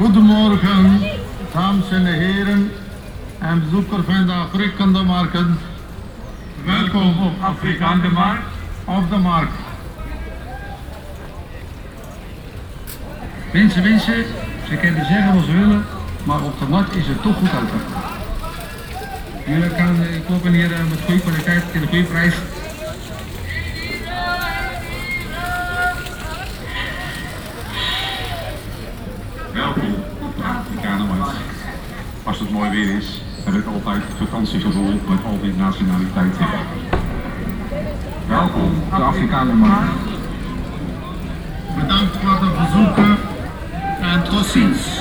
Goedemorgen, dames en heren en bezoekers van de Afrikaanse marken. Welkom op Afrikaanse markt. Op de markt. Mensen, mensen, ze kunnen zeggen wat ze willen, maar op de markt is het toch goed uitgekomen. Jullie kan eh, kopen hier eh, met goede kwaliteit en goede prijs. het mooi weer is, heb ik altijd vakantiegevoel met al die nationaliteiten. Welkom, de Afrikaanse markt. Bedankt voor de bezoeken en tot ziens.